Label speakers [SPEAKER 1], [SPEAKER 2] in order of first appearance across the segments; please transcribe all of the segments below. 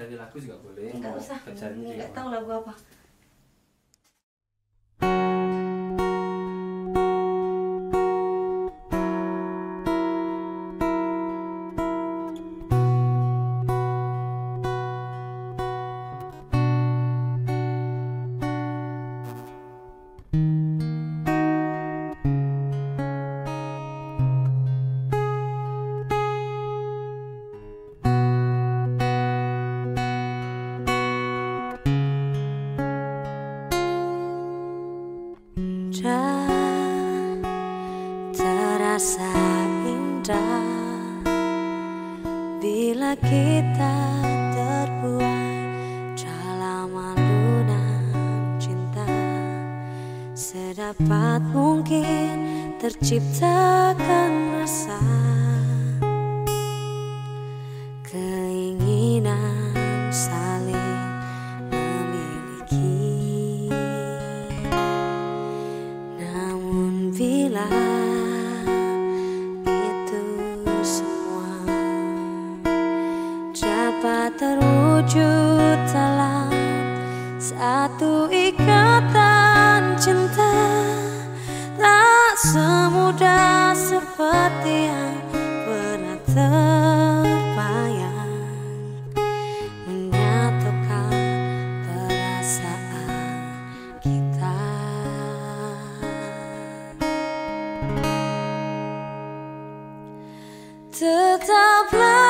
[SPEAKER 1] cari lagu juga boleh
[SPEAKER 2] enggak usah enggak tahu lagu apa.
[SPEAKER 3] Terasa indah. Bila kita terbuai dalam alunan cinta sedapat mungkin terciptakan rasa terwujud dalam satu ikatan cinta tak semudah seperti yang pernah terbayang menyatukan perasaan kita. Tetaplah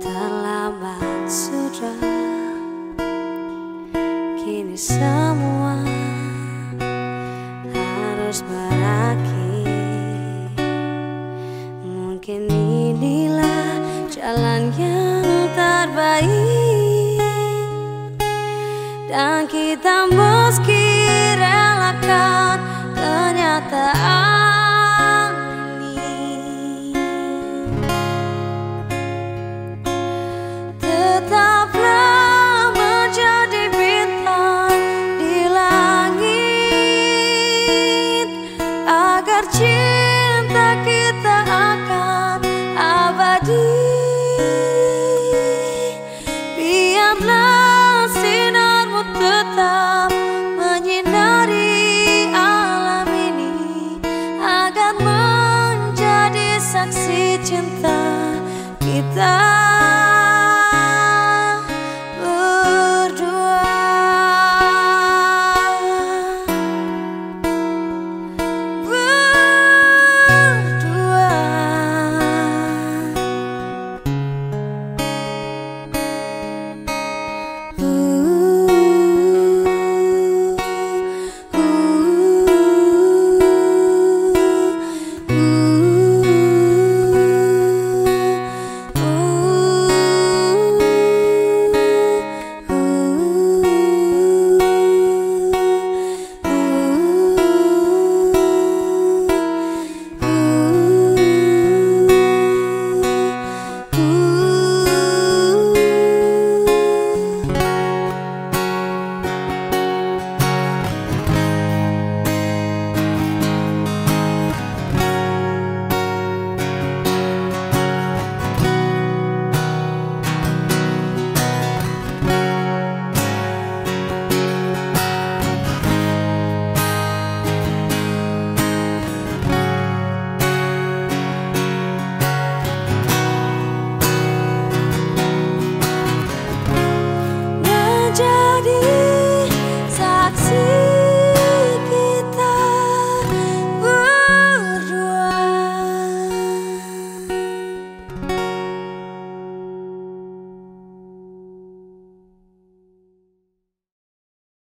[SPEAKER 3] Terlambat sudah. Kini semua harus berakhir. Mungkin inilah jalan yang terbaik. Dan kita meski